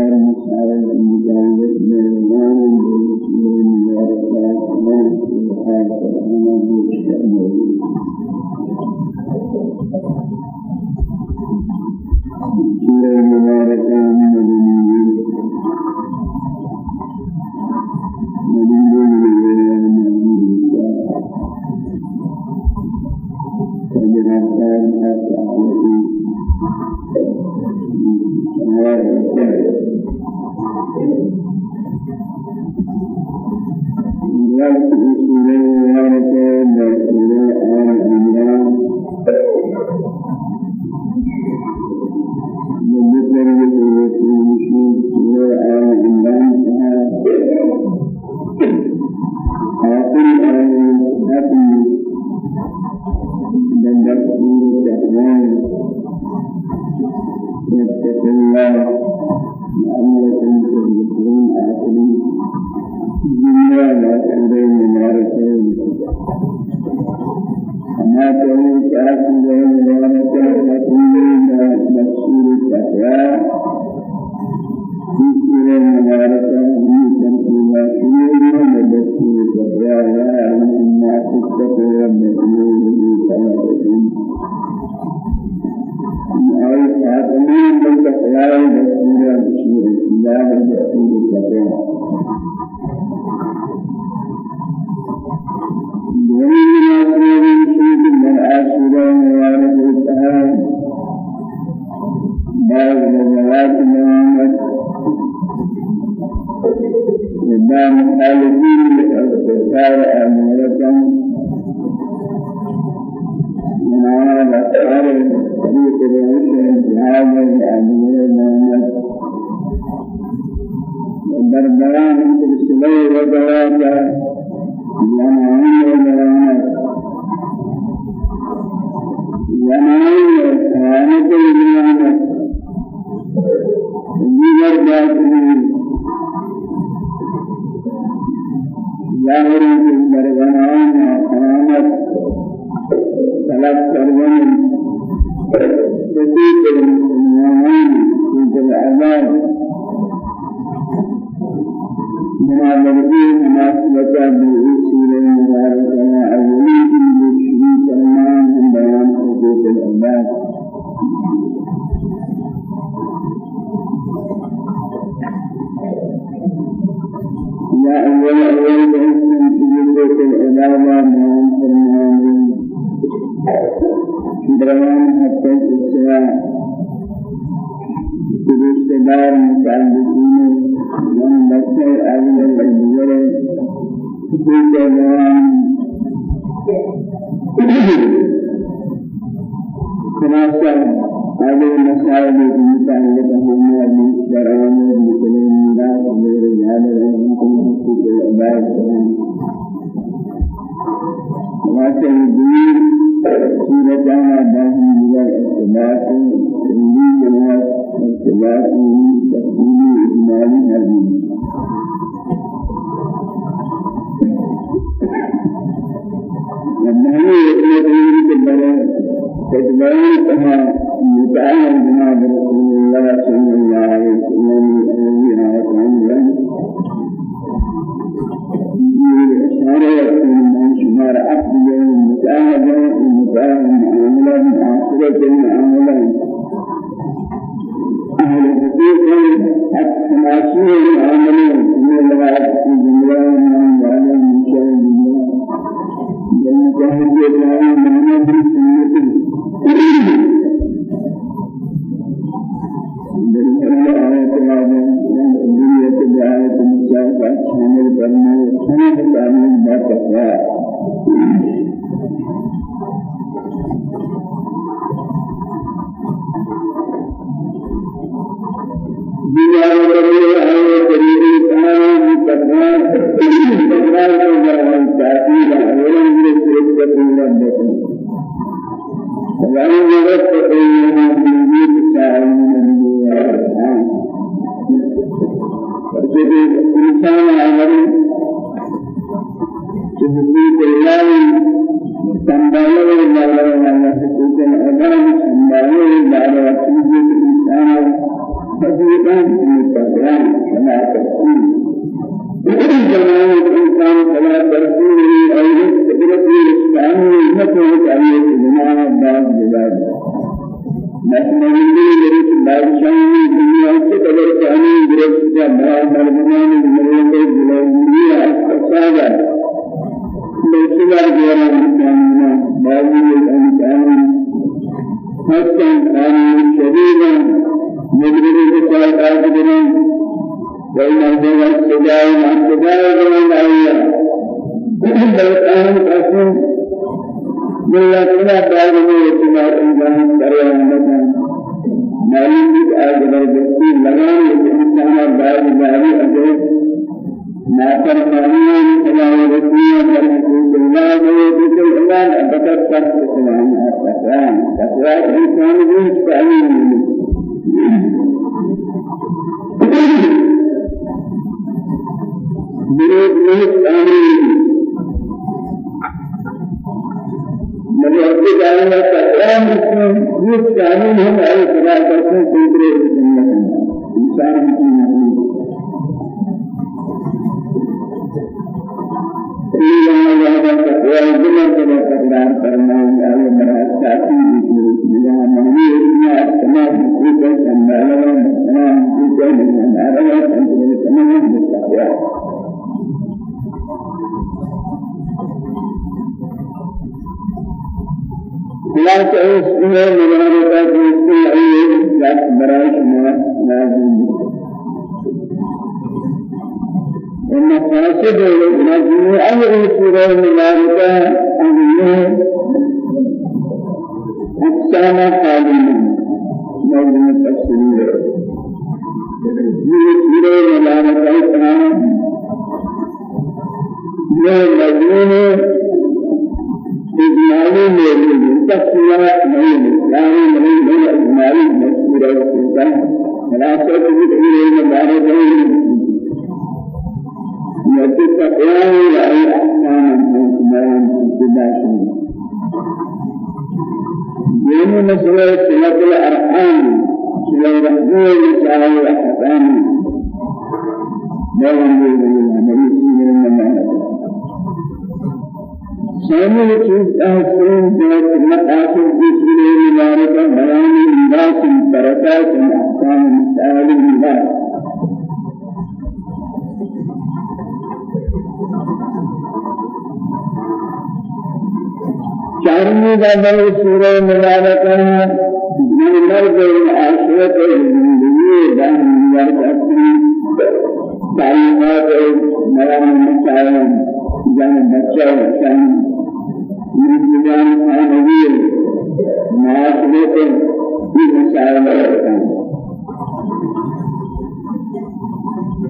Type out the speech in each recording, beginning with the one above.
دارها سائر المجاور من الإمام من الإمام من الإمام من الإمام من الإمام بعض الجواب من إمام الدين الأستاذ أمريكا ما أكثر طريق الرسل هذا الأمير محمد بربران السلوي وجواده يمعون وجواده يمعون وجواده دیگر بات ظاہر کے درگاہان امامت طلب کرنے جدید المسلمین في العذاب مناظرتي مناسبة بالرسول المبارك وأولي بالشريك المعنى بيان حقوق العباد يا أول أول بإسم سجدة الإمامة من فرمان برمان حتى الإسلام سجدة دار متعلقين. من بشر أول الأجيال سجدة برمان خلاصة. هذه المسائل المتعلقة بالمال والأعمال بكلام الله وغير هذا وأنتم حقوق العباد لكن الدين سورة ما باهم من الاختلاف كلي جماعة اختلاف تفصيلي إجمالي هذه نحن نريد ذلك بادشاہ دنیا سے قدر کانی درست کا بڑا مرمان مرد جلالیا فسادا بیتلا دیرا انساننا باوی الانسان حسن أقسام خالدين موضوع تفسير سورة المباركة من مجموعة إجمالي موجود تفسيرات نہیں يعني نہیں من إجمالي. مذكورة الإنسان خلاصة تذكير مبارك يتك أقوال وأي أحكام الإجمال ابتداء دين مسألة صلة الأرحام صلة الرحمن لسائر الأحكام لا ينبغي للعمل من المعنى شامل چیز احسن ذات مقاصد بسم مبارك بيان الناس بركات أحكام مسائل الله چارمی دادر سورہ مبارکہ من مرد العاشرت الزندگی دان مبارک اپنی تعلیمات مرام مسائل جان بچہ من جان ثانوية معاشرة في مسائل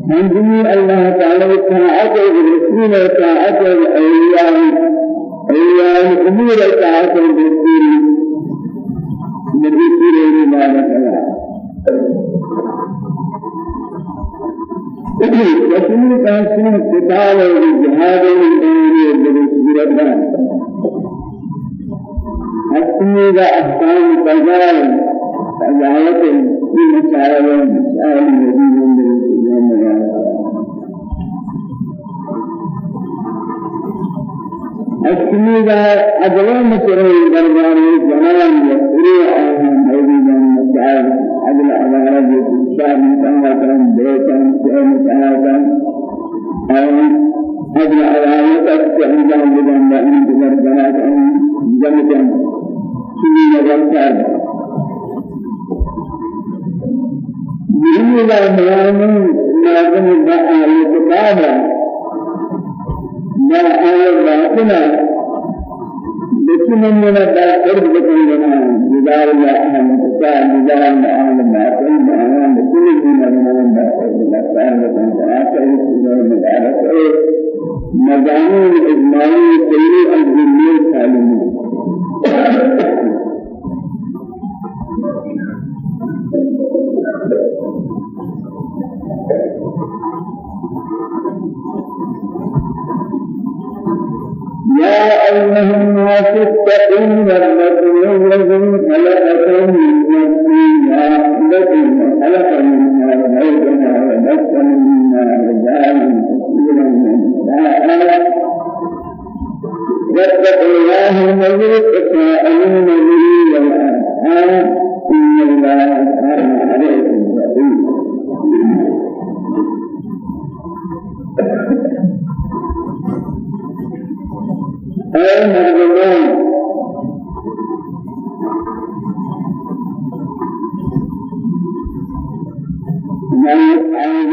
منزلي الله تعالى طاعة الرسول طاعة الأولياء أولياء الأمور طاعة الرسول النبي صلى الله عليه وسلم رسول تاسين قتال والجهاد والأمور بالرسول حسني أحكام تجارب تجارب في مسائل مسائل الذي حسني ذا أجل مسرور دربار الجمال يسري آها موجودا مسائل أجل أمانة الشعب متعاقا بيتا سئل متعاقا أجل أمانة كأنجام بجنب أن تجرب جنات جمع سوی نظر کرد بهذا البيان لازم بآية كتابة ما آية باطنة بسم من الدار بكم بدار الأحلام بسال بدار الأحلام باطن بأنا بسم من الدار بسال بكم آخر سورة من مداني إجمالي كل الجميع سالمون Thank you. يا أيها الناس اتقوا ربكم الذي خلقكم من نفس واحدة خلق منها زوجها وبث منها رجالا كثيرا ونساء واتقوا الله الذي تساءلون به والأرحام إن الله كان عليكم رقيبا اے مردمان یعنی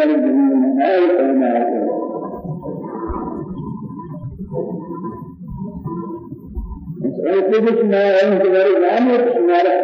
دیگر زمین های پیدا کرد اور کچھ نہ ہے کہ ہمارے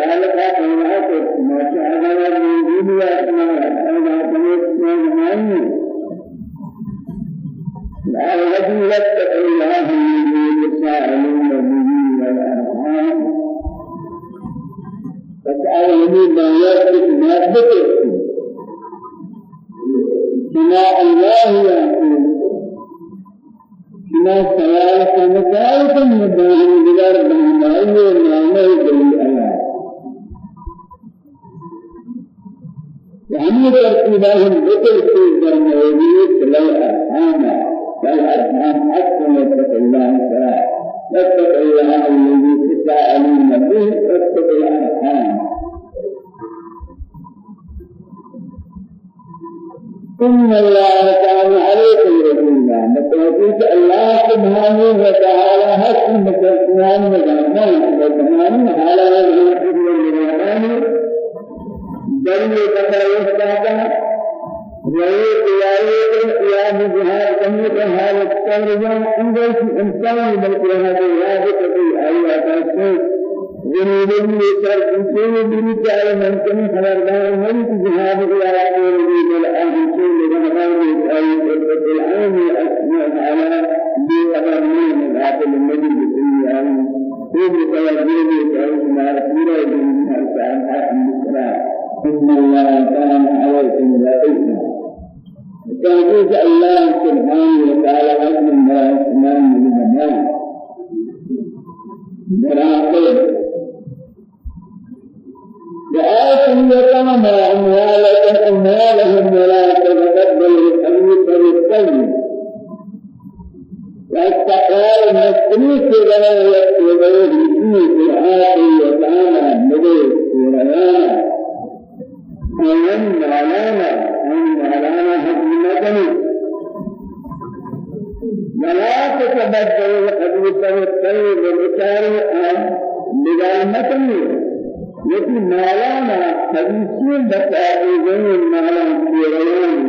ما كان عليكم لا إثم توحيد الله سبحانه وتعالى أكبر ما أكمل من الجمال براءة وآتهم يتامى أموالهم أموالهم ولا تتبدل الخبيث بالطيب. والتقال المسلوك لنا يكتبه في آخر يتامى مدير وريانا أيام مالانا أيام مالانا حكمتني ولا تتبدل الحديث الطيب الأثار عن نظامتني لیکن مولانا حدیثی بتائے گئے مولانا کی روایت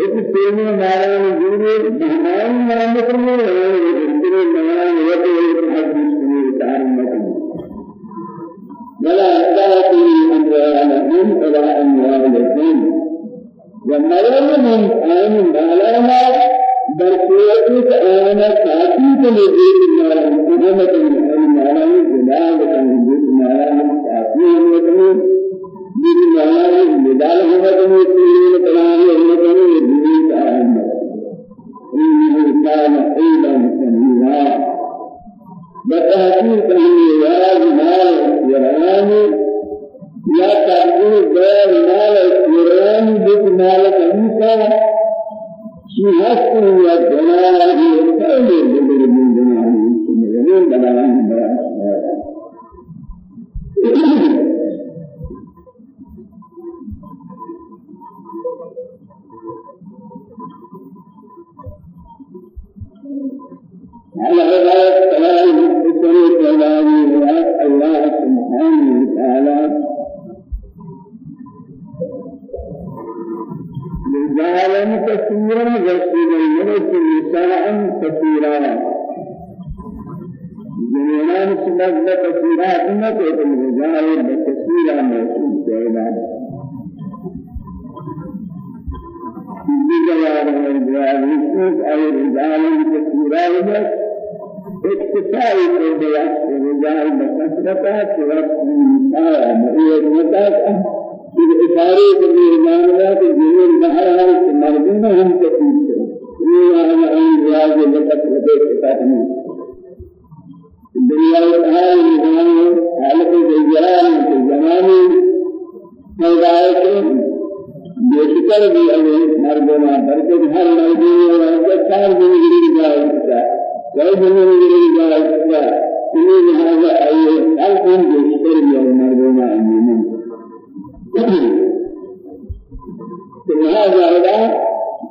لیکن تیمہ مولانا جوڑے مہمان نام کرنے ہیں جن کے مولانا یہ حدیث ولا ذاتي أن يعلمون ولا أن يعلمون ومرون من آن مالانا برسوله كأنا ساتي كني مالانا. كني مالانا جلال كني مالانا ساتي كني دين مالانا جلال كني سيرين كلام كني دين كلام إنه كان أيضا سميعا بتحقيق الميراث مال الجيران يا تقول غير مال الجيران بيت مال كنيسة شهادة يا جماعة كل بدر من جماعة من بلان على هذا الكلام بطريق الله سبحانه وتعالى رجالا كثيرا وسيدا نساء كثيرا جنان سبب كثيرا إنما الرجال كثيرا موجود جيدا بجوار الرجال أي رجال كثيرا اكتفاء الرجال الرجال بكثرة سورة النساء مؤيد بالإشارة بالإيمان بالجميل بحر المردين هم كثير إيه أنا أن رياض لديك فاتني الدنيا والآن الإيمان حالة الجلال في الزمان هداية بشكل بھی اللہ مردنا برکت ہر مردی اور چار دن گری جائے گا کوئی گا انہیں لہذا آئیے ہر دن بشکل بھی مردنا امین لهذا إذا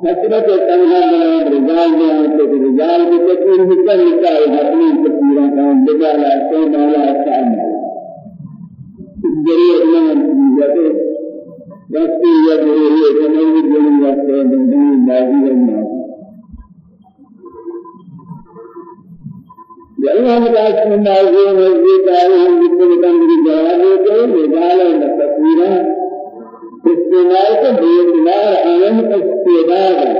كثرة التنهى من الرجال جاءت الرجال بتكون مثل نساء هاتين كثيرا كان رجال أسين على أسان الجريء من يسقي يده كمان يجري يسقي من باقي الناس لأنه متأكد من هذه المسجد عليهم بكل كان رجال رجال تكفيرا استعمال کو اعتبار عالم استعداد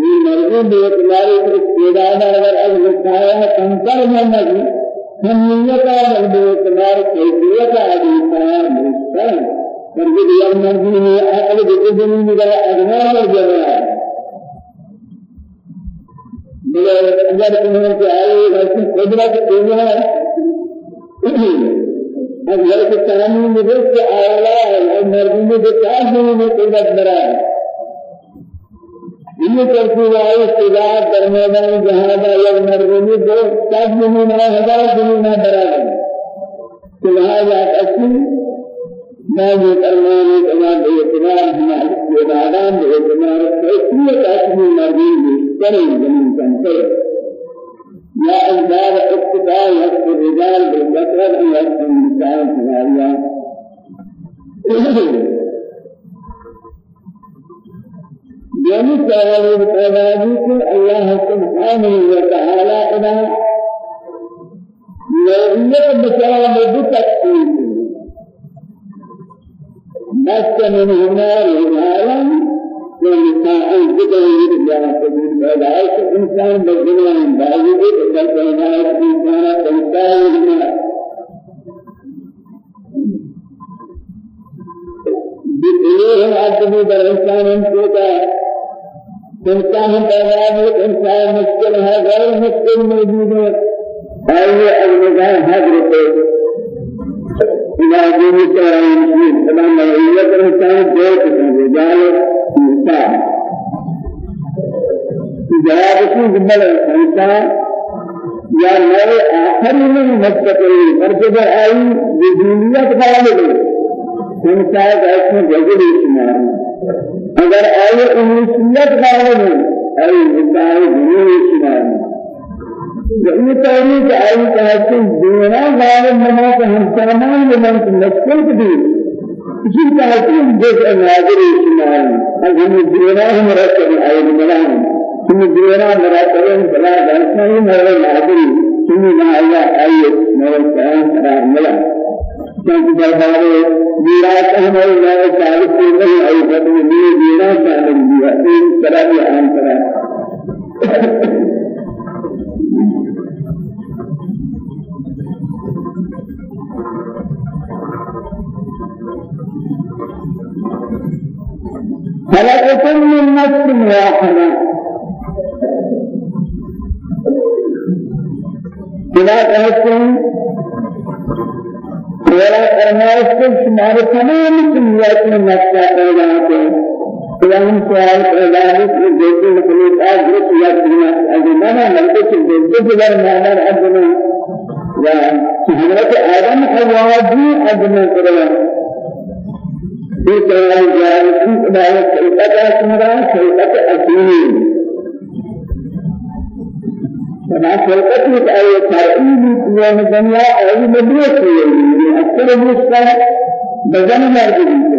یہ مرضی بے اعتبار استعداد اگر از بتایا کنکر نہ نہ ہمیت اور بے اعتبار کیفیت آدی کا مستقل مرضی یہ مرضی ہے عقل بجن میرا اجمال جمع بلے اگر تمہیں کہ آئے ایسی قدرت دینا اگر کہ تمام مدرس آیا ہے مرضی کے چار دنوں میں قدرت برا ہے یہ کرتی ہے استدعاء درمیان جہاد یا مرضی دو چار دنوں میں ہزار دنوں میں برا ہے لہذا اصل ما یہ فرمان ہے کہ بے اعتبار ہمارے ارادان بے اعتبار کیفیت اصلی کریں زمین کا يا أسباب اقتداء يحب الرجال بالكثرة يحب النساء كذلك يعني سوال التوازن الله سبحانه وتعالى إلى نوعية بشرى بتكتير بس من هنا رجالا ونساء ذكر الرجال تقول فلاش إنسان بالدنيا باقي إذا كان إنسان تنساه بإله عبده بالإنسان كوتا إنسان پیدا إنسان مشکل ہے غیر مشکل موجود ہے آئیے اگنگاہ حضرت إلى دين التعليم سلام عليك الإنسان جاءت الإنسان جواب کی جملہ انسان یا نئے آخری میں مستقل مرتبہ آئی بدنیت غالب انسان ایسے جگہ اسمان اگر آئی انسانیت غالب ہے آئی انسان دنیا اسمان یہ تاریخ آئی کہتے ہیں دینا غالب منا کہ ہم سامان کہ مشکل بھی اسی کہتے ہیں جس ناظر شمال از ہم دینا ہم رکھتے آئی بنا ہم دینا مراتب بلا دانسنا ہی میرے ناظر تمہیں نہ آیا آئیے میرے قرآن قرار ملا کیونکہ دربارے میراث ہمارے نئے تعلق سے نہیں آئی بلکہ میرے میراث شامل دیا اس خلقكم من نفس واحدة. بلا تحسن ولا فرمائش کو تمہارے تمام دنیات میں نقشہ پیدا ہوتے ہیں قیام سوال پیدا ہے کہ دیکھیں مخلوقات درست یا دنیا اجمانا ملتے سے دیکھتے جبر مانا عدنا یا حضرت آدم حواجی عدنا کروا في كلام جاري في إدارة خلقة أسمرا خلقة أسمين فما خلقة أي ترئيب في الدنيا أي مدرسة أكثر مسكا بدن مرد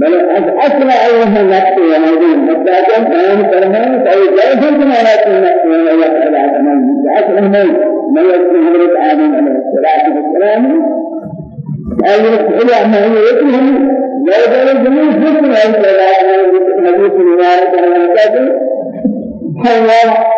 بل أصل أيها نفس وهذه مدة كان فرمان أي جاهز ما لا تنسى ولا تعالى كمان أصل من ما يكون حضرت آدم عليه الصلاة والسلام أي يقول ما هو يقول لا يزال جميع ذكر هذه الآيات حديث رواية عن حواء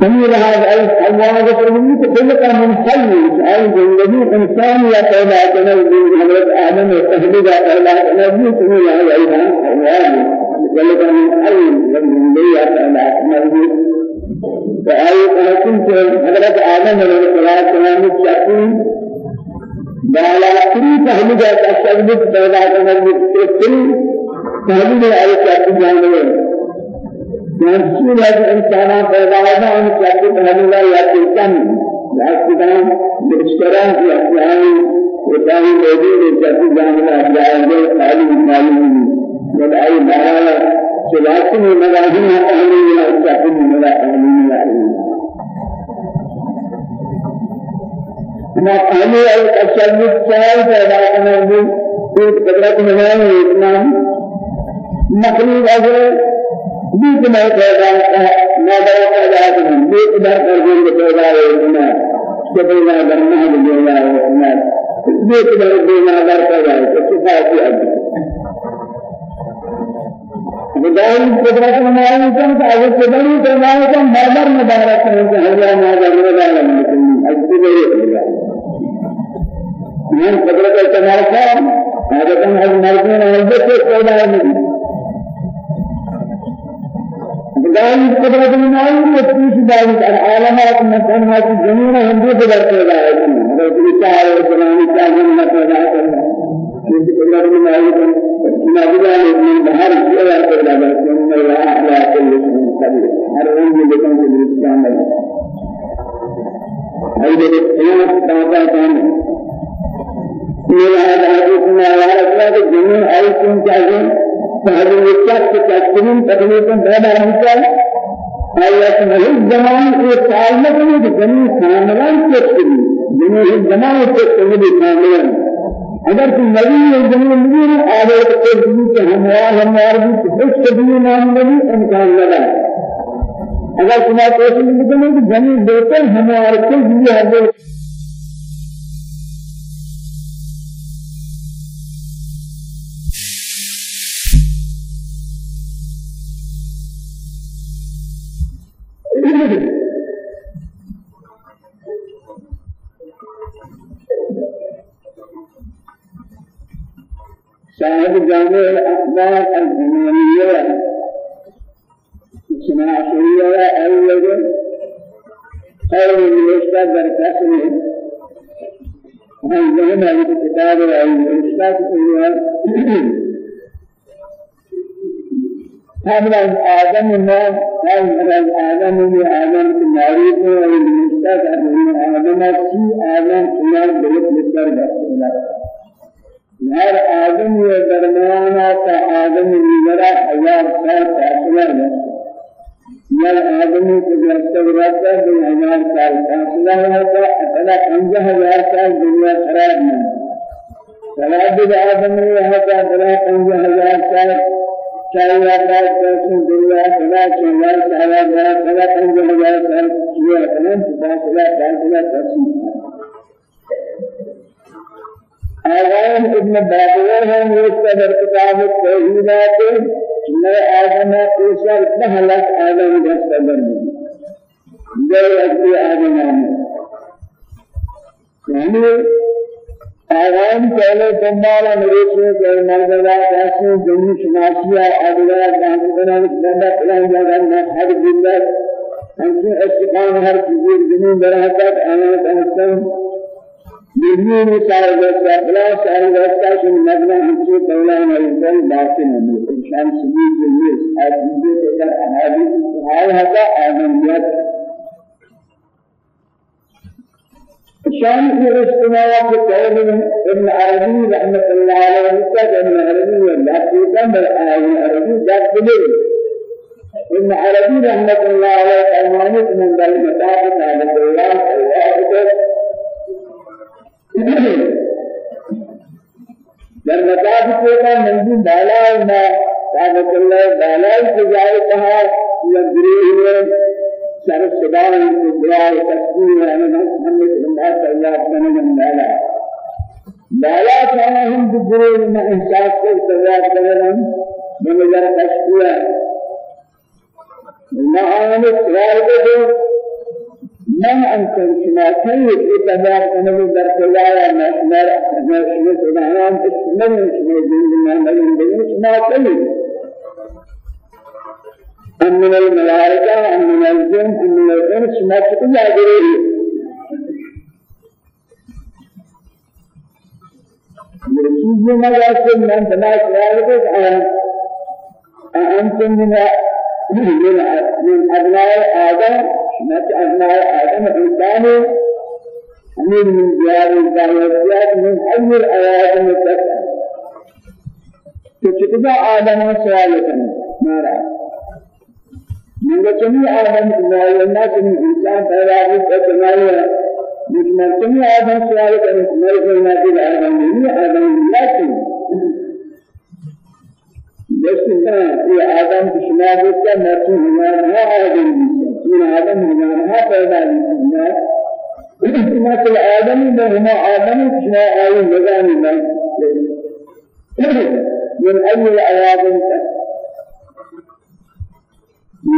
سمي هذا أي حواء ذكر من خلق من حي أي الذي إنسان يا پیدا کرنے دی حضرت آدم تحلیل پیدا کرنے دی سمي هذا أيضا حواء خلق من حي الذي يا پیدا کرنے دی فأي حضرت آدم عليه الصلاة والسلام بالا تری پہلو کا تصور پیدا کرنے کی تری پہلو میں آئے کیا جاننے جانسی ہے انسان پیدا ہونا ان کا پہلو کا یا کم یا کدام بشکران کی احیان وتاہی لوگوں نے جاتی جاننا جائے خالی معلوم جب آئی بارا سلاسی میں مراہیم اہلی یا چاہتی میرا اہلی ما چال پیدا کرنے میں ایک قدرت میں ہے اتنا مخلوق اگر بیت میں پیدا نہ پیدا کرنے بیت میں پیدا پیدا ہے اتنا سبحان اللہ الحمد لله اتنا بیت میں بدائل قدرت میں ہے کہ اگر قدرت میں ہے تو مرمر مبارک ہے کہ ہزار ہزار مبارک ہے اجتبه من قدرت استعمال كان هذا كان هذا مرضين هذا كيف پیدا نہیں قدرة من الله تكفيش داود العالمات مكانها في الجنون هم دي قدر پیدا ہے كل تعالى السلام تعالى ما پیدا کرنا یہ قدرت من الله ما بلا من بحر سوى ہے ان الله على كل شيء قدير ہر ان لكم في الاسلام هذا القيام بابا كان هذا حديثنا على أسماء الجميع أيكم كأجل فهذا الشخص تكتمين تقليكم بهذا المثال آيات مهل في تعلق من جميع كاملان تكتمين جميع الزمان تكتمين كاملان اگر کوئی نبی جميع نبی آیات تکتمین کے ہموار ہموار بھی کچھ کبھی نام نبی امکان لگا اگر تمہیں کوشش کریں کہ جميع بہتر ہموار کے لیے حضرت صاحب جامع الأخبار الزمانية. شناعية أول خير من الإشتاد بركاسه هل ذهب الكتاب الإشتاد كلها هذا آدم ما هذا آدم من آدم المعروف والمستقبل من آدم في آدم كلام بلد مستقبل هر آدم یہ درمیان میں سارے وقت بلا سارے وقت سے مبنا ہمیں قولا مرضل باطن ہے انسان لیے اور دوسرے کے در احادیث حال ہوتا آدمیت شان في الاجتماع في قول ابن عربي رحمة الله عليه وسلم ابن عربي لا تقدم ابن عربي ذات بلد ابن عربي رحمة الله عليه أمانة من ذلك مطابق على الله الله در مطاف کو کا منزل بالا ما ثابت اللہ بالا سے جائے کہا یا گری ہوئے سر صدا کو بلا تسبیح ہے محمد اللہ صلی اللہ علیہ وسلم بالا بالا کہا ہم گری میں احساس کو سزا کرن من نظر تشبیہ ما آنے سوال کو من أنكم كما كيف يتبع كنبي بركلايا مسمر مسمر سبحان من مسمر دين ما من دين كما كيف أم من الملائكة أم من الجن أم من الإنس ما تقول أجري چیزیں نہ جاتے بنا سوال کو أنتم من من أبناء آدم نت أبناء آدم إنسان أمين من ديار الزاويات من أي الأوادم تك فكتب آدم سوالة مارا من جميع آدم الناس من إنسان کی کمایا من جميع آدم سوالة من الناس آدم من آدم لا جسنا یہ آدم کی شما ہوتا مرسول ہمارا آدم من آدم ہمارا پیدا ہونا مثل آدم میں ہم آدم شما آئی نظام میں من أي الأوادم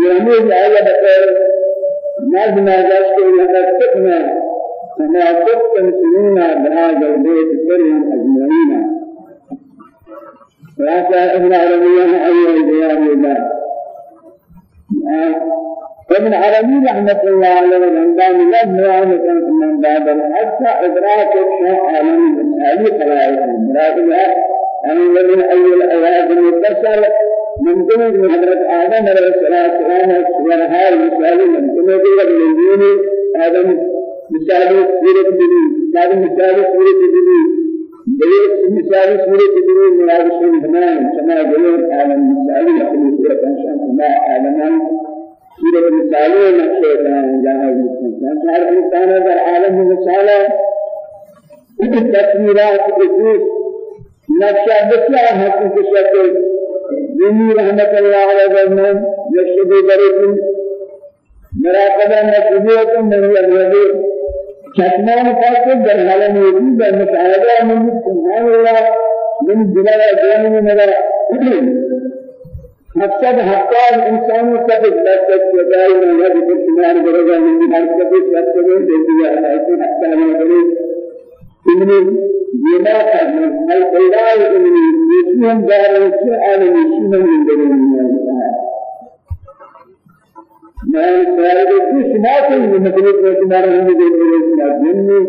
يعني الآية بقول نظم ذلك لقد كما كنتم سنين بهذا البيت كريم أجمعين وعسى ابن عربية أيها الديان الله ابن عربي رحمة الله عليه رمضان لم يعمل من باب حتى إدراك الشيء عالم المسائل خلائق مراقبها أن من أي الأواد المتصل من دون حضرت آدم عليه الصلاة والسلام وهذا المسائل من دون من دون آدم مثال سورة بدي هذا مثال سورة بدي بل مثال سورة من هذا الشيء تمام كما جلوه عالم المسائل يقول سورة شاء الله عالمان سورة مثالية نقشة كان جاهز مثلا هر إنسان در عالم مثالة تصويرات إدريس نقشة بسيار حقيقة شكل جميع رحمة الله على ذلك يشهد بريكم مراقبة مسؤولية من الرجل كتمان فاصل در حال موجود المشاهدة من سبحان الله من بلاد جانب من مقصد حقا انسان سب لذت جزائی میں ہے کہ شمار درجہ میں ہر کبھی سب کو دے دیا ہے ایسے حقا میں کرے ابن بما کرنا ہر پیدا ابن یسیم دار عالم شیمن من درون میں سوال کو شمار کو مطلب ہے کہ ہمارے ہمیں دے دیا ہے جن میں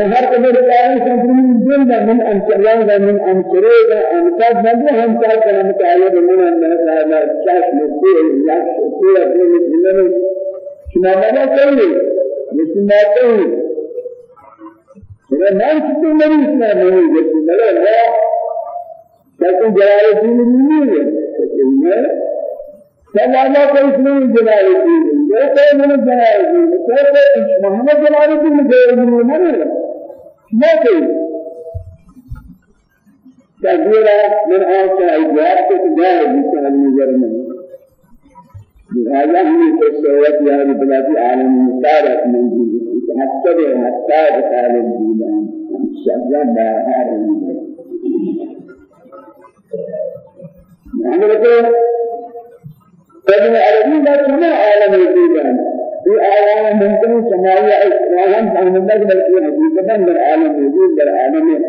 هر قدر كائن سنتين جل من أنصار من أنصار أنصار من هم كائن كلام تعالى من أن هذا شاش مسير لاش مسير أبين من شنا ما كذي مثل ما كذي إذا ما كنت من اسمه من جسم لا لا. لیکن جلال الدین نہیں ہے سب آجا کوئی اس میں جلال الدین ہے کوئی من جلال الدین کوئی محمد جلال غیر من نہیں ہے کوئی تغيير من آسا إجابة تجاه بسال نظر من لهذا هم السوات يا رب العالمين عالم مصارف من جيد حتى حتى بسال الدين شجع بهار حضرت ابن عربي لا كما عالم الدين في عالم ممكن سماوية إسرائيل فهمنا بل في حقيقة من عالم الدين در عالم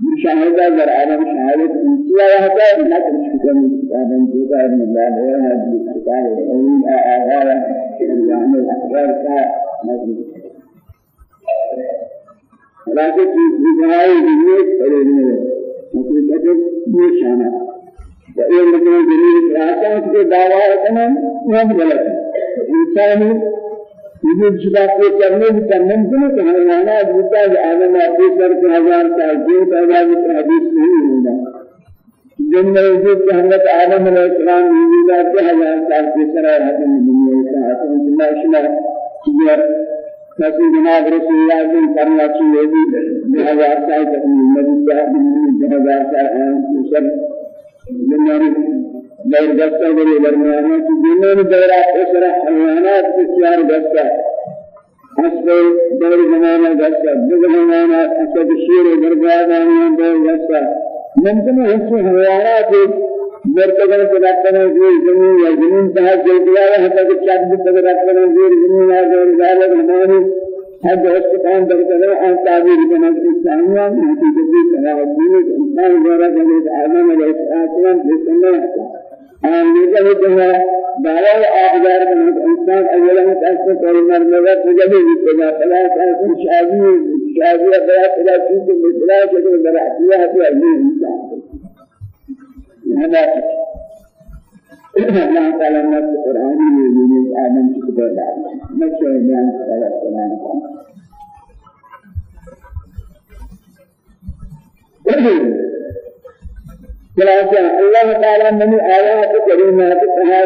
مشاهدة در عالم شهادة انسيا وهذا ما تشكر من كتاب جودا من الله وهذا الكتاب العلم. آغاية الجامع الأخبار کا مجموع خلاصة في جهاز الدنيا فريدنا حقيقة نشانة وإيه مثلا جميل راسان کے دعوات کرنا وہ غلط ہے انسانی یہ جدا کو کرنے کی ہے کہ حیوانات ہوتا ہے آدم اپنے سر کے ہزار کا جن کا حدیث نہیں ہوگا جن میں کہ حضرت آدم علیہ السلام وجودا کے ہزار سال کے سر حکم دنیا کا حکم دنیا شنا یہ نسی جناب رسول اللہ نے کرنا چاہیے بھی ہزار سال تک نبی کا ہزار سال سر دنیا دور دستا بری درمیانا کی جنون دورا اسرا حیوانات بسیار دستا حسب دور زمانا دستا دور زمانا اسد شیر درگاہدانی دور دستا ممکن ہے کہ حیوانات مرتبہ سے رکھنے کی زمین یا زمین تہا جلدیا ہے حتى کہ چند تک رکھنے کی زمین ہماری حد استقام درکنے ان تعبیر بنا انسانیاں حقیقت کی سراحت دین انسان دوارا جلد آدم علیہ السلام بسنہ آن میگه که دعوی آبدار کنند انسان اولا متأسف کاری مرمزه تجلی بیتنا فلا تأسف شادی شادی بلا فلا چیز مثلا شکل بلا احتیاح فی علی انسان هذا الله تعالى نفس القرآن يقول آمن كتاب نفس بيان على السلام Thank you. خلاصہ اللہ تعالی نے آیات کریمات کہا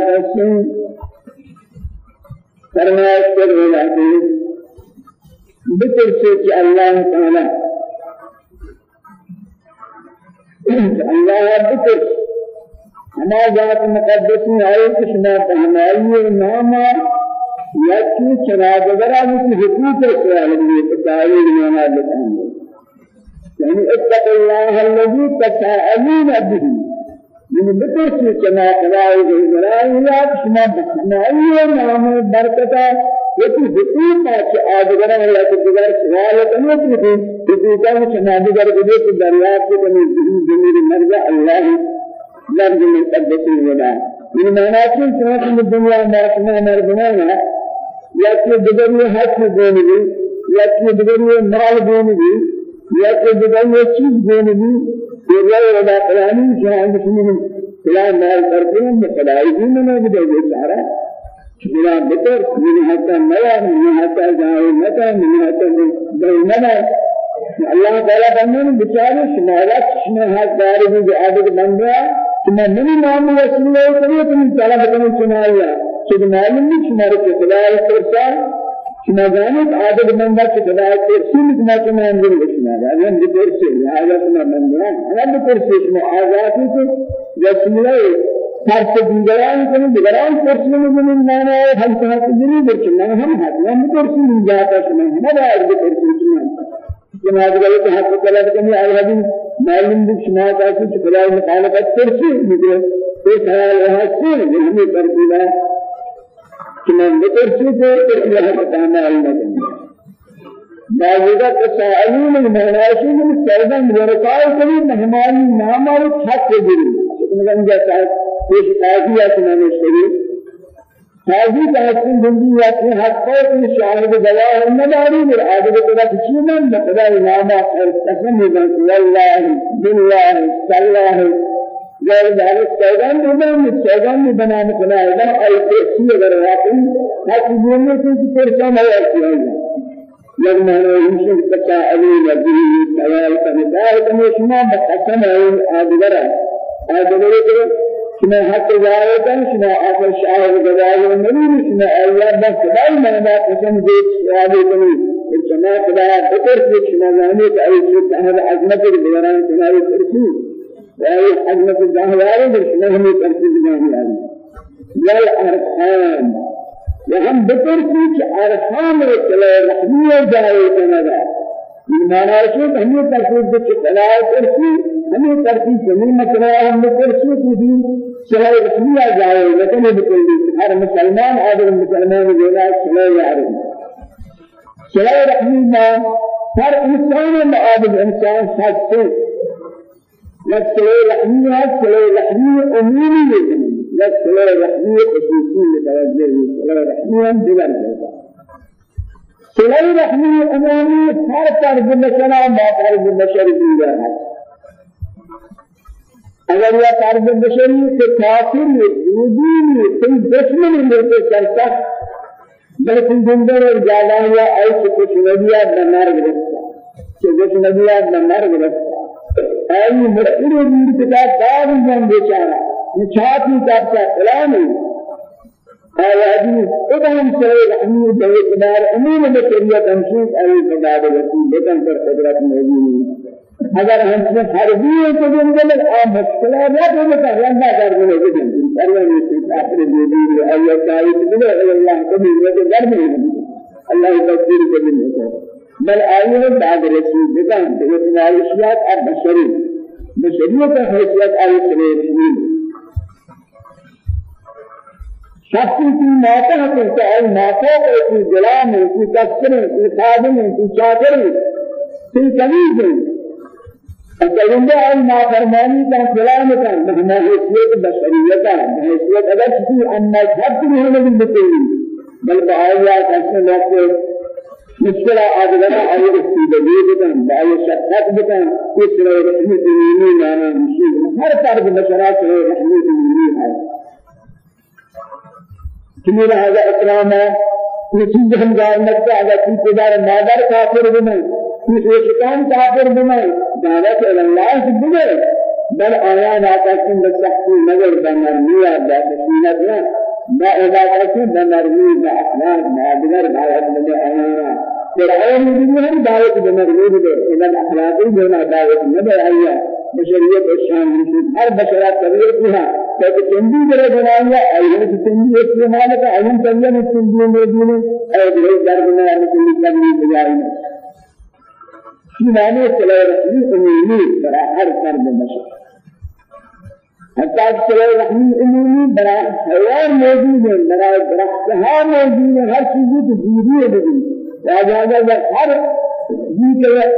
کہ ہما ذات مقدس میں آئے کہ شما فہمائیے ناما یکی چنادگرہ کی حقوق سوال میں تعالی نے بتایا يعني اتقوا الله الذي تساءلون به. من بترسي كما قضاء الإبراهيم شما بسمائي نام بركتا وفي حقوقا كآدگرا ولا تدگار سوال کرنے کی تھی حقوقا شما دگر بدے کہ دریافت کرنے کی زمین مرضى الله. لفظ مقدس ولا من معناته شما في الدنيا ما مرضنا یا کہ دگر حق یا کہ دگر مال یہ چیز دینے بھی کہ یہ ولا فلانی شان مسلم فلان مال خدای دین میں بھی دے بیچارہ بلا بطر من حتى نلا من حتى جاء متى من حتى بيننا الله تعالى بندن بیچارے شمالات شما ہاتھ دار بھی عادت شما من نام رسول اللہ کرے تم تعالی بتن شما اللہ کہ معلوم نہیں شما کے خدای فرسان شما جانت عادت بندہ کے خدای کرسی میں شما کے نام دل شما اگر بکرسی لہذا شما بندہ اگر بکرسی شما آزادی کو رسول اللہ فرس دیگران کنی دیگران کرسی میں زمین مانا ہے ہم برچنا ہم ہم کرسی میں جاتا ہم آئے بکرسی شما شما اگر یہ حق طلب کنی آزادی معلوم بھی شما کا کچھ خدای مخالفت کرسی مجھے ایک خیال رہا سی ہمیں کرتی ہے کہ میں بکرسی کو ترکیہ بتانا ہے باوجود تساؤلون المناشين من سيدنا ورقاء كريم مهمان نام اور حق دل مثلا جیسا کچھ قاضی ہے میں مشتری قاضی کا حکم بندی ہے کہ حق کو شاہد گواہ نہ داری اور عادت کو کسی میں خدا نام اور قسم والله بالله صلاه غير ذلك سيدان بنا سيدان بنا بنا اذا اي شيء اگر واقعي حق بولنے سے پریشان ہے لما يمشي تساءلون به سوال كمثال كما شما بقسم أدبرا أدري شما حق جاهدا شما آخر شاهد جاهد مني شما أيام بس باي من ما قسم ديت شاهد مني شما خدا بكر في شما زاني كأي شيء أهل عظمة البلدان شما يكرسي وأي عظمة الجاهد شما هم يكرسي الجاهد يا الأرحام وهم بكرسي كأرحام رسول رحمية جاهد كندا ایمان آشو ہمیں ترتیب دے چلایا کرسی ہمیں ترتیب زمین میں چلایا ہم نے کرسی کی دی چلایا آ جائے لیکن یہ بکل ہر مسلمان آدر مسلمان دینا چلایا آ رہی چلایا رحمی میں ہر انسان میں آدم انسان ساتھ سے لك سلاء رحمية سلاء رحمية أمينية لك سلاء رحمية خصوصية لتوجه سلاء رحمية بلا سلائی رحمی امامی ہر طرف نشنا ما طرف نشر دیگا ہے اگر یہ طرف نشری سے کافر یہودی میں کوئی دشمن لیتے چلتا بلکہ زندہ اور جانا ہوا ایسے کچھ نبیہ بنار گرفتا کہ کچھ نبیہ بنار گرفتا ایسی مشکل دیر کتاب دار جان بیچارا نچاتی کرتا فلان آياتي إذن سوى رحمي بإقدار أمين بشرية تنشيط أي قدار رسول لكن پر قدرت موجود اگر ہم سے حربی کو جنگل آ مشکلات ہے تو پہلا کر دیں کہ جنگل پہلا نہیں اپنے دے دی اي دائی بنا اللہ کو بھی وہ گھر میں اللہ تذکر کے دن ہے بل آئے بعد رسول بکان تو اتنا اشیاء اب بشری بشریت حیثیت آئی سنے رسول شخصی کی ماتا ہے کہ اے ماتا ہے کہ جلام ہے کہ کسر ہے کہ خادم ہے کہ چاکر ہے کہ کمیز ہے اکلندہ اے نافرمانی کا جلام کا مہمہ حیثیت بشریتا حیثیت اگر کسی اما جھت بھی ہونے بھی بکلی بل بآیات ایسے موقع مشکلہ آدھگنا آئے استیدگی بکن بآئی شخصت بکن. کس رہے رحمت نیمی مانا مشکل ہر طرف بشرات رہے رحمت نیمی ہے كمي هذا إكرام نسيج هم جان لگتا ہے کہ خدار مادر کافر بنے کہ شیطان کافر بنے دعوت اللہ سے بنے بل آیا ناتا کن بسحقی مگر بنرمیا با تسینت نا با عبادتی بنرمی با اخلاق با دیگر دعوت بنے آیا فرعون ہم دعوت بنرمی بنے اذا اخلاقی بنا دعوت نبی آیا. بشریت الشام ہر بشرات طبیعت ہے کہ چندی درے بنایا ایون کی چندی استعمال کا ایون چندی میں چندی میں دینے اے درے در بنا چندی کرنی بجائے معنی صلی رحمی عمومی برا ہر فرد بشر حتی صلی رحمی عمومی برا حیوان موجود ہے برا درختہ موجود ہے ہر چیزی کی دیدی ہے دیدی ہر جی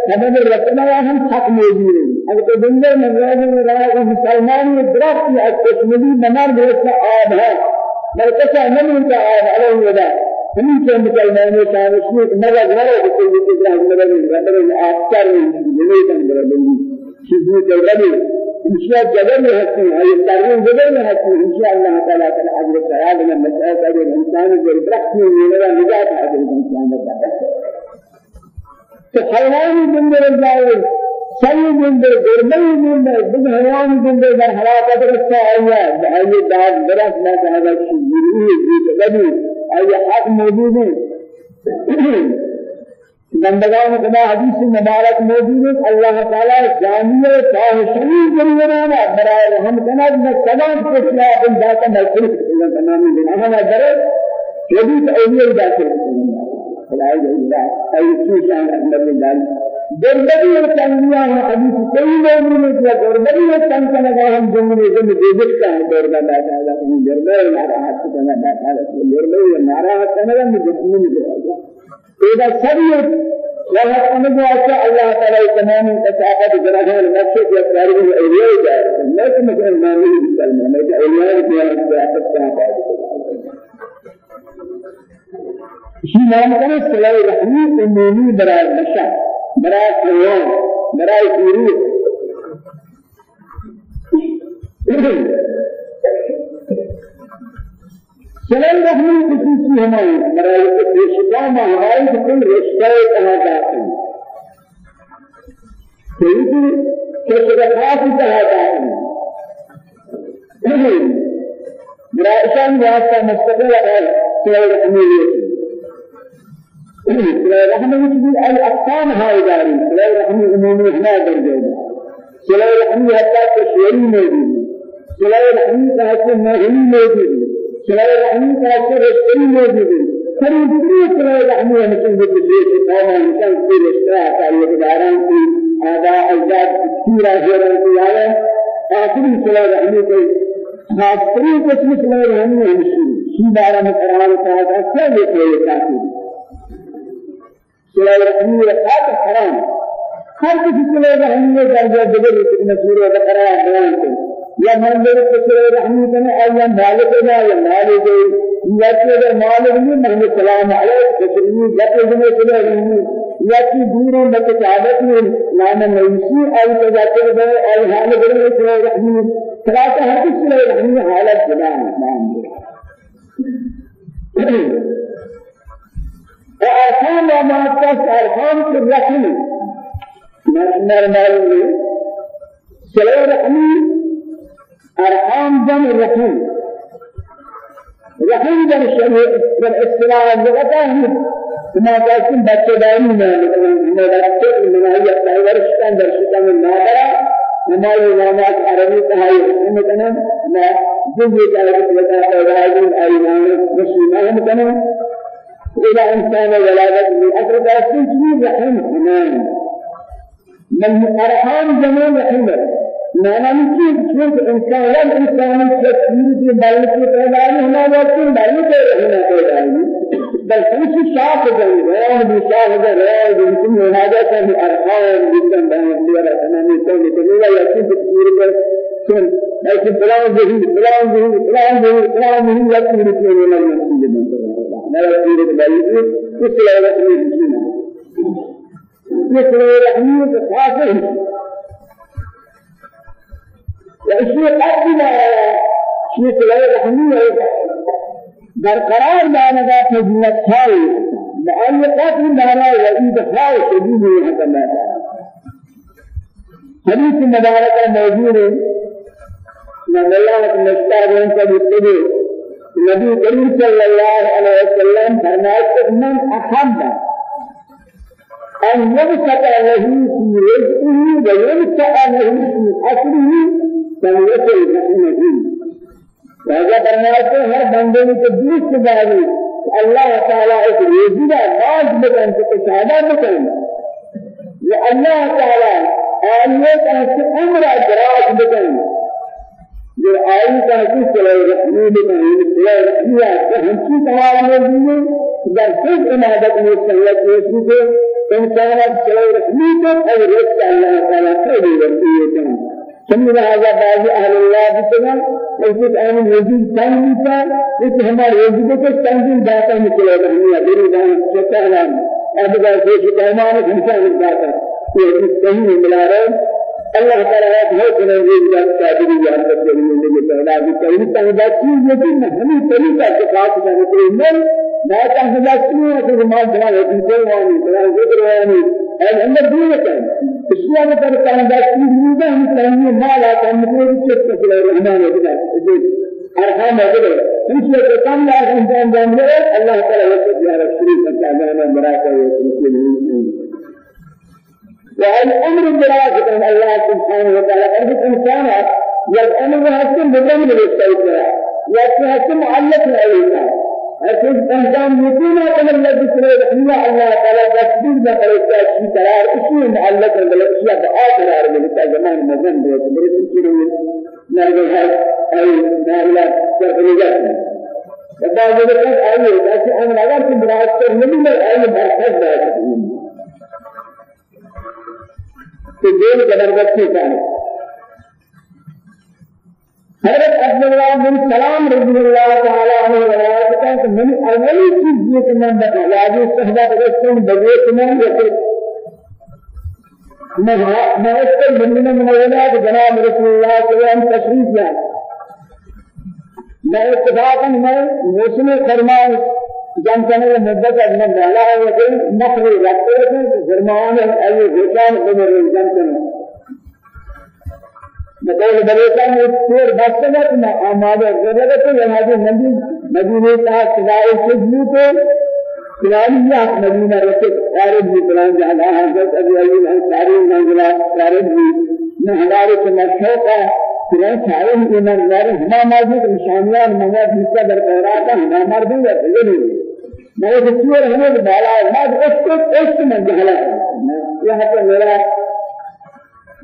سبب رکھنا ہم حق موجود ہے اگر دنیا میں رہنے والا مسلمان یہ درخت ہے کشمیری بنار درخت آب ہے مرکزہ نہیں کا آب علیہ ودا ہمیں سے مسلمانوں کا اس میں مگر غرض ہے کہ یہ درخت مگر مگر آپ کر نہیں کر رہے شیخ کے ربی انشاء جبر میں ہے یہ ترمیم جبر میں ہے انشاء اللہ تعالی تعالی اجر ثواب میں مسائل کا انسان جو درخت میں میرا نجات ہے انسان کا حیوانی زندہ رہ جائے سبھی زندہ گردن زندہ بد حیوانی زندہ در حلاقت رکھتا آیا بہائی داد برس میں کہا گا کہ ضروری جیت لگی آئی حق موجود ہے۔ بندگان خدا حدیث مبارک موجود ہے۔ اللہ تعالی جانیے خواہشی جنرانا برائے رحم کنات میں سبب کو خلاف ان ذات میں کرے اللہ بنا ہمارا درے یہ بھی اولیاء ذات ہے خدای اللہ اي شيء شان رحمت اللہ دربری اور تنگیاں ہیں حدیث کوئی لوگ نہیں کیا دربری اور تنگ کا لگا ہم جنگل سے مجھے کا ہے دربا بیٹھا ہے کہ دربر ناراحت کرنا بیٹھا ہے دربر ناراحت کرنا مجھے نہیں کرے اذا سبيت وهو أنه أشاء الله تعالى تمام كثافة جناه المسجد يقرأه الأولياء جاء كما كان ما الكلمة ما الأولياء جاء كثافة اسی نام کرے صلاح رحمی عمومی برائے نشا برائے حیوان برائے پوری صلاح رحمی خصوصی ہماری برائے رشتہ میں ہماری کل رشتہ کہا کیونکہ کہ صدقات کہا جاتے ہیں نہیں برائشان واسطہ مستقل ہے سورہ رحمی سورہ رحمی کی ای اقسام ہے اداری سورہ رحمی عمومی ہنا درجہ سورہ رحمی حتی تشویری موجود سورہ رحمی کا حتی مہمی موجود سورہ رحمی کا حتی رشتری موجود سر دوسری سورہ رحمی ہمشن جو تشویر قوم ہمشن کی رشتہ تعلیق داران کی آداء اجداد سورہ جرم کی آیت آخری صلاة رحمه کے خاصری قسم صلاة رحمه ہمشی شی بارہ میں قرآن صلاة اکثر لکھے یہ کافی صلاة رحمه خاص حرام کسی صلاة رحمه درجہ دگر کتنا سورہ بقرہ بیان کریں یا منظر صلاة رحمه کنے ایا مالک ہے یا مالک ہے یا کہ مالک نہیں محمد سلام علیہ تشریف جب جنے صلاة رحمه یکی دور مت عادت میں نام نویسی اور تذکر ہے اور حال بڑے سے رحمی ثلاثة ہر کس سے رحمی حالت بنا نام وأرحام وما تس أرحام في الرحم نرمال سلام رحمي. أرحام جم الرحم رحم جم شريع بالإصطلاح اللغة ما قاسم بچه داری نه نه بچه مناهی پرورش کن در شکم مادر وما يلامات عربي تهاي مثلا ما جزء جاهد لك أولاد أيمان مسلمان مثلا إلى إنسان ولادة من قاسم شيء رحم حنان من أرحام جمال رحمه مانا نہیں کہ انسان ہے انسان کی تصویر کے بل کے پیدا ہے ہمارا وقت بل کے رہنا پیدا ہے بل کچھ شاف ہے روان بھی شاف ہے روان بھی تم ہمارا کا ارحام بكم بين ديار تمام كل كل لا يكون تصویر بلاؤ بھی بلاؤ بھی بلاؤ بھی یا تصویر کے لیے نہیں ہے میرا تصویر کے بل کے اس لیے تصویر ہے یہ سورہ رحمت خاص ہے وإشي قد ما برقرار دانا دا فضلت خاي معلقات من دانا وإيد شديد يحب الله تعالى حديث مبارك موجود من الله المستعد وانت بتبه النبي كريم صلى الله عليه وسلم فرمائے من أحب أن يبتقى له في رزقه ويبتقى له في أصله سنوات المسلمين هذا فرماتے ہیں ہر بندے کو دوست داری اللہ تعالی ایک روزی کا باز بکن کو شہادہ بکن یہ اللہ تعالی آئیے کا عمر دراز بکن جو آئی کا صلح رحمی بکن صلح رحمی ہے ہم کی تمام موجود در خود عبادت میں سہولت ہوتی ہے انسان صلح رحمی کو اور رزق اللہ تعالی کو سمجھ هذا بعض بسنا وجود أهل الوجود كان مثال إذا هما وجود کو تنظیم داتا نکلا رہنی ہے میری جان چتا ہے اب کا جو کہمان انسان داتا یہ ملا رہا اللہ تعالی ہے بہت نزدیک کا قادری جان تک جنوں نے پہلا بھی کہیں تنگا چیز لیکن ہمیں طریقہ سے خاص کرنے کے لیے ما تنگا چیز ہے کہ ما جوان ہے جو وانی بنا ذکر وانی اور اندر دین ہے اسلام پر تنگا چیز نہیں ہے ہم کہیں ما لا تنگا چیز کے لیے رحمان ہے ارحام ہے اس لیے کم لا جان لے اللہ تعالی ہے کہ یا رسول اللہ صلی اللہ علیہ والأمر الدراسة من الله سبحانه وتعالى أرض الإنسان والأمر هسم بدم للسيطرة وهسم معلق عليها هسم أنجام يكون كما الذي سنة الله الله تعالى تسبيل ما قلت أشي قرار إشي معلق على أشياء بآخر قرار من زمان مزن بيت بريد إشي نرجع أي نارلا تفريجات وبعد ذلك أيه أشي أنا أقول في دراسة من أي ذلك کہ دین زبردستی کا ہے حضرت عبد الله بن سلام رضی اللہ تعالی عنہ روایت ہے کہ من اولی چیز یہ کہ میں بتا واجب صحبت رسول بغیر میں یہ میں میں اس پر بندنا منولا کہ جناب رسول اللہ صلی اللہ علیہ وسلم تشریف لائے میں اتفاقا میں موسم فرمان جان کرنے مدت اپنا ڈالا ہے کہ نفر رکھتے ہیں فرمان ہے غیبان کو میرے جان کرنے بقول بلوچا میں پھر بستگت میں آمادہ ضرورت ہے یہاں جو نبی مدینے کا سدائے سجدو کو فلانیہ مدینہ رکھے خارج بھی فلان جہاں حضرت ابو ایوب انصاری منزلہ خارج بھی مشوق ہے فلان سارے ہی من نار ہما موجود نشانیان منا دوسرا برقرار تھا ہما مرد ہے یہ نہیں میں کسی ہمیں بالا ہے میں اس کو اس میں جہلا میرا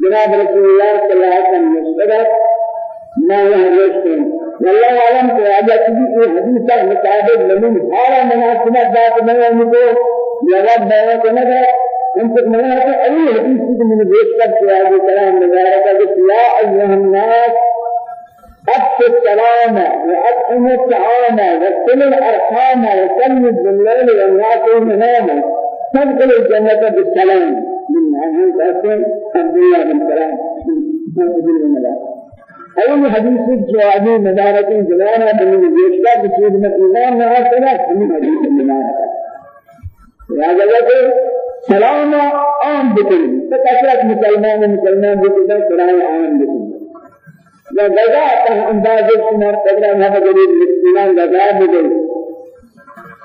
جناب رسول الله صلى الله عليه وسلم مشترك ما يهرشتم والله أعلم کہ آجا کسی کو حدیث کا مطابق مناسبت ذات میں ان کو کہ نہ ان میں ہے کہ ابھی حدیث کی میں دیکھ کر کہ آگے کلام مبارک ہے کہ یا ایها الناس. أبت السلام وأطعم الطعام وصل الأرحام وسلم بالليل والناس مناما تدخل الجنة بالسلام. عنه قاسم عبد الله بن سلام. أول حديث جوابي مبارك زمانة بن جيشتا بسيد من إمام نهار سنة من حديث مبارك هذا يقول سلام عام بكل فكثرة مسلمان مسلمان بكل سلام عام بكل وغزا اندازه شمار قدر ما بجري الاسلام غزا بكل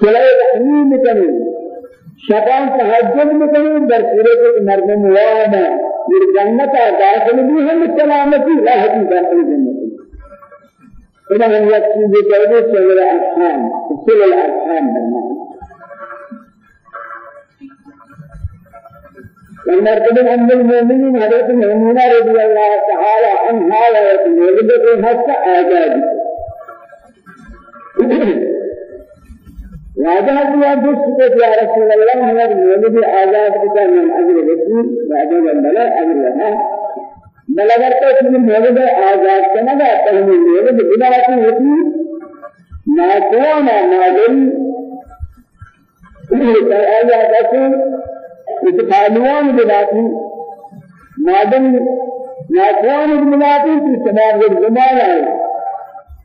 سلام رحمي بكل شبان تهجد مکنی در صورت مردم وأنا یہ جنت داخل بھی ہم سلامتی لا حدیث داخل جنت إذا من يكفي بقوله سبيل الأرحام. سبيل الأرحام والمرتبة أم المؤمنين حضرت ميمونة رضي الله تعالى عنها ويتمولد حتى آزاد راجع دیا دوست یا رسول ہمارے مولی بھی آزاد کتا من اجر رسول راجع بلا رہا بلا ورتا کہ مولی بھی آزاد تو ہم مولی بھی بنا کی ہوتی ما کون ما دل یہ آیا کہ قانون بلاتی مادن ما کون بلاتی تو سبب الجمال ہے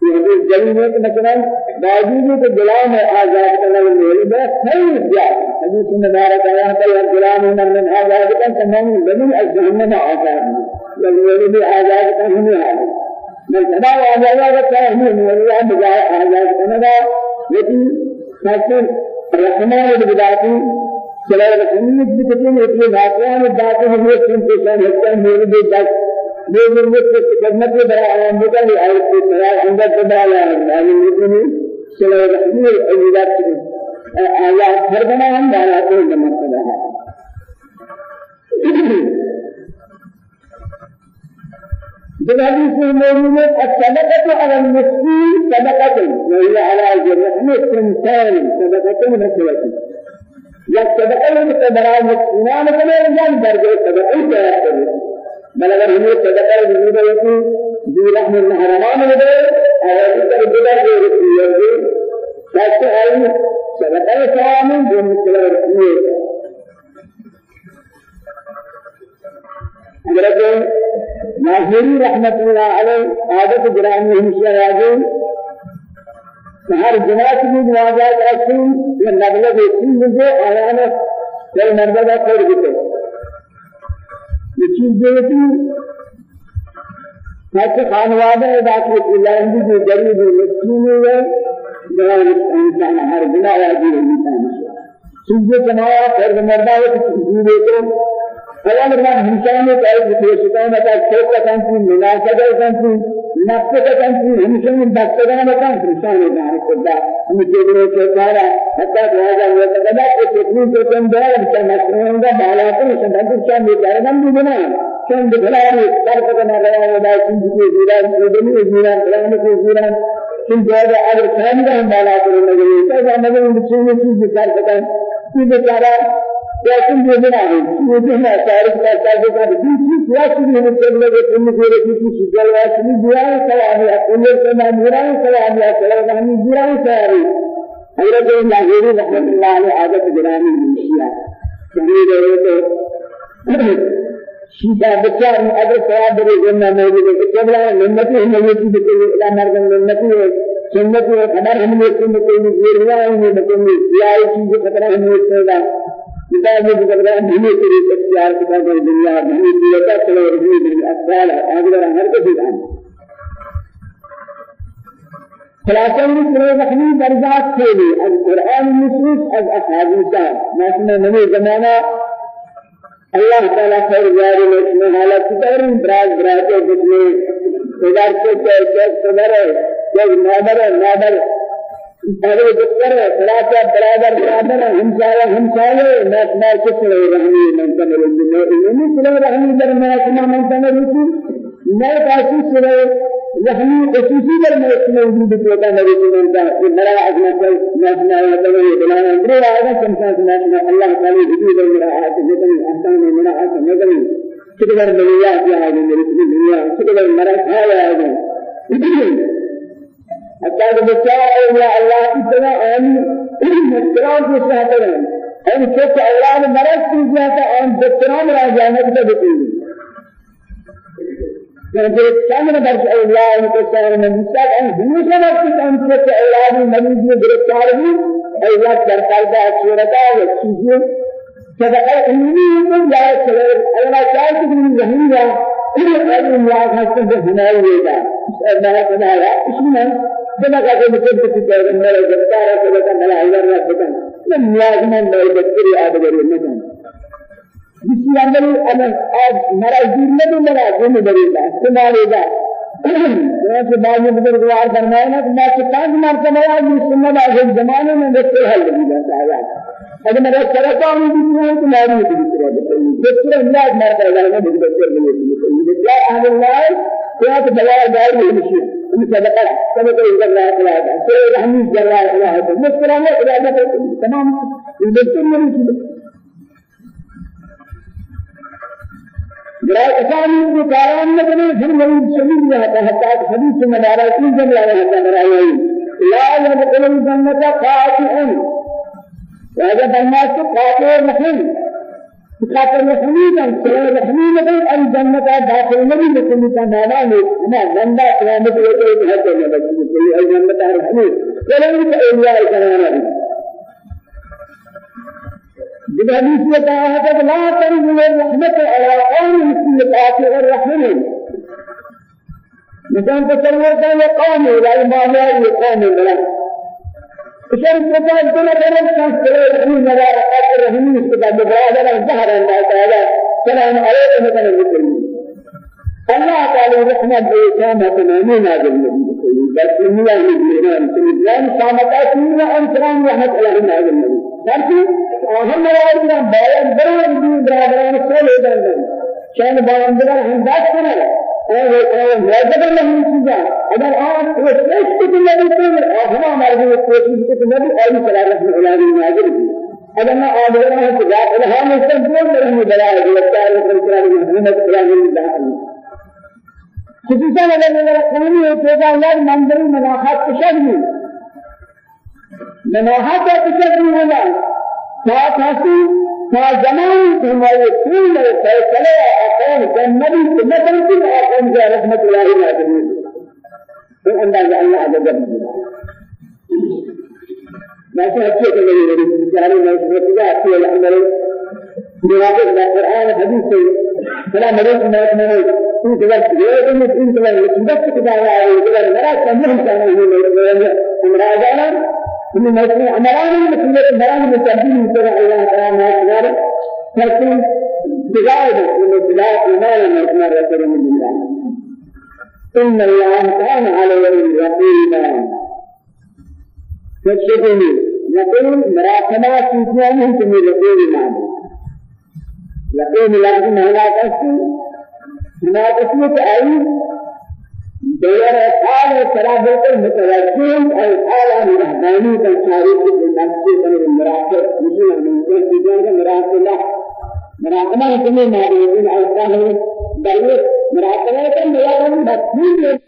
یہ جلیل ہے مثلا باوجود کہ غلام آزاد کرنے میری بات نہیں کیا حدیث مبارک آیا کہ غلام من آزاد کن تمام بنی از جہنم آزاد ہے بھی آزاد کرنے ہے میں سدا آزاد کرتا ہوں میرا بجائے آزاد کرنے کا لیکن سچ رحمان البداتی چلا رسول کی کتنی ہوتی ہے واقعہ باتیں ہمیں سنتے ہیں میرے بھی یہ ضرورت سے خدمت کے بڑا عوام ہوتا ہے اور اس کے اندر سے بڑا ہے یعنی یہ چلو رحمی أولاد سے آیات ہر بنا ہم دارا کو جمع کر رہا ہے بالحديث الموجود الصدقة على المسكين صدقة. وهي على الرحمة سنتان صدقة مسلسة یا صدقہ میں بڑا مسلمان بنے جان درجے صدقہ تیار کرے بل اگر ہمیں صدقہ ضرور ہے کہ دی رحم حرمان ہو گئے اور اس طرح بلا جو رسی ہے سچ ہے صدقہ سلام جو مثل رسی ہے حضرت ناظری رحمت اللہ علیہ عادت گرامی ہمشہ راجی ہر جنات میں نوازات رسول یہ نبلہ دیکھیں مجھے آیانا کل مردہ کھوڑ گئے یہ چیز دیتی سچ خانوادہ داخل اللہ جو غریب مسکین ہے جہاں انسان ہر بنا واجب انسان چیز جماعہ فرض مردہ ہے کہ چیز دیتے فلان رمان ہمشان میں کہا کہ یہ شکایت ہے کہ کھوک کا کانتی مناسبہ کانتی نفس کا کانتی ہمشان میں دستگاہ کا ہمشان ہے جہاں خدا ہمیں چیزیں کے کارا حتی کہ آجا ہوا تقدا کہ تکلیف کو کم دیا بچہ مسرون کا بالا کو سبب چاہیے بیچارہ بند بھی بنا چند بھلاری سر کو نہ رہا ہے چند کی زیرا دنیا زیرا قرآن کو زیرا چند جگہ اگر کا بالا کو لگے تو ہمیں چیز کر سکیں یہ بیچارہ لكن یہ بنا ہے یہ جو ہے تاریخ کا تاریخ کا دوسری سیاسی بھی ہم کر لے تم کو رہی تھی سجل واسنی دعا ہے سوال ہے کل سے نہ میرا سوال ہے سوال ہے دعا ہے سوال حضرت لاہوری رحمۃ اللہ علیہ عادت گرامی منشیا تقریر ہے تو شیشہ بچہ اگر سوال دے جنہ موجود ہے کہ بلا نعمت ہے نعمت کی کہ مرد نعمت ہے سنت ہے خبر ہم نے سنت کو نہیں دیا ہے ہم نے کوئی چیز خطرہ ہم نے كتاب الجبران بني سري اختيار كتاب الدنيا بني سيرتا سلو ربي بني أسفال أجر هر كفي عن خلاصة من سورة رحمي درجات كيلي القرآن النصوص از أحاديث ما اسمه نبي زمانة الله تعالى خير جاري لكن حالات كتير براز براز بسمه خدار سے کہتے صدر ہے جب نادر نادر اگر ذکر ہے خلاصہ برادر برادر ہمسایہ ہمسایہ ناس ما کتنے رحمی من تمر الدنيا انہی کلے رحمی در ما اسمع من تمر رسول میں کاسی سرے رحمی خصوصی در ما اسمع وجود پیدا نبی من تا کہ مرا عظمت ناس ما تمر بلا اندر آگا سمسا ناس ما اللہ تعالی وجود میرا آت جتنی احسان میرا آت نظری كتبر دنيا في هذه الدنيا كتبر مرض هذا حتى بچاء يا الله اتنا ان احترام کے ساتھ ہیں ان سے أولاد مرض کی جاتا ان احترام را جانے دیتے ہیں کہ سامنے برش أولاد ان کو سامنے میں مستق ان ہمیشہ وقت ان سے أولاد مریض میں گرفتار ہوئی أولاد درکار کا صورت ہے چیزیں صدقه علمي من لا يصير أنا شايف من ذهنيا بنا کا جو مجھے کسی کہہ رہے میرا جنتا ہے تو بتا میں ہزار رات بتا میں ملازم ہوں میں بچے یاد کرے میں جان جس کے اندر أنا آج مرا دور نہ دوں مرا دور نہ دوں مرا سنا لے جا جیسے بعض بزرگوار فرمائے نا کہ میں کہ پانچ مرتبہ یہ سنت آخر زمانے میں بہتر حل لگی جاتا ہے اگر میرا کرتا ہوں بھی نہیں تو میں بھی بھی کرا بہتر اللہ مرتا ہے میں بھی بہتر نہیں ہے کیا اہل اللہ کیا تو بلا دار نہیں ہے ان کا بتا سب کو ان کا ہے تو ہم جل رہا ہے مسکرانے خدا کا تمام بہتر نہیں برای اسلامی کو کاران نہ کرے پھر وہی شمیر نہ ہوتا ہے حتی حدیث میں دارا ہے جب لا ہے ہمارا یہ لا يدخل الجنة خاطئون وهذا بالناس خاطئ رحيم خاطئ رحيم خاطئ رحيم الجنة داخل النبي لكن كان هذا ما لندا قيامة وجه هذا النبي الجنة رحيم ولم يتأوى الله كلامه ہے کہ لا تنزل الرحمة على قوم مثل قاطع الرحم مثلا تصور كان قوم لا يمانع قوم لا إشار كتاب دل درم كسر رحمي مباركات رحمي كتاب برادر الظهر الله تعالى سلام عليكم مثلا الله تعالى رحمة بإسلام تمامين هذا النبي بس من الله الإيمان الإسلام سامتا سنة أنسان رحمة الله هذا النبي بلکہ آہم برابر بیان أن بھی برابر کو لے جائیں گے چند بیان برابر ہم بات کریں گے اور وہ زیادہ نہیں چیزیں اگر آپ کو سوچ کے بھی نہیں تو ہم ہمارے لیے کوشش کے تو نہیں اور چلا رہے ہیں علاج میں حاضر بھی اگر میں آج رہا ہوں تو ذات الہام اس سے بول رہے ہیں بلا ہے لگتا ہے کہ قرآن میں محمد قرآن میں بات ہے خصوصا اگر میرا قومی ہے تو شد نہیں ہونا ساتھ ہنسی زمان ہمارے کل فیصلے اقوام جنبی سنت کی اقوام سے رحمت اللہ نازل تو انداز اللہ عز وجل ما سے اچھے کہ میری بیچارے میں سمجھا اچھے الحمد جواب القرآن حدیث سے فلا مريض ما يتمنى في كذا يوم من في كذا بس كذا على كذا مرا كم كان هو مرا إن مثل أمران مثل أمران متعدين مثل الله تعالى ما لكن من بلاد إيمان مثل رسول الله إن الله كان عليهم رقيبا فشكرني يقول مراقبة سيكون من رقيب لازم هنا تسي هنا تسي أي دور حال ترابط المتوجه أو حال الرحماني كالتاريخ بالنفس من المراقب مثل من كل جانب مراقبة مراقبة كم ما بين أوصاف دليل مراقبة كم يوم مفهوم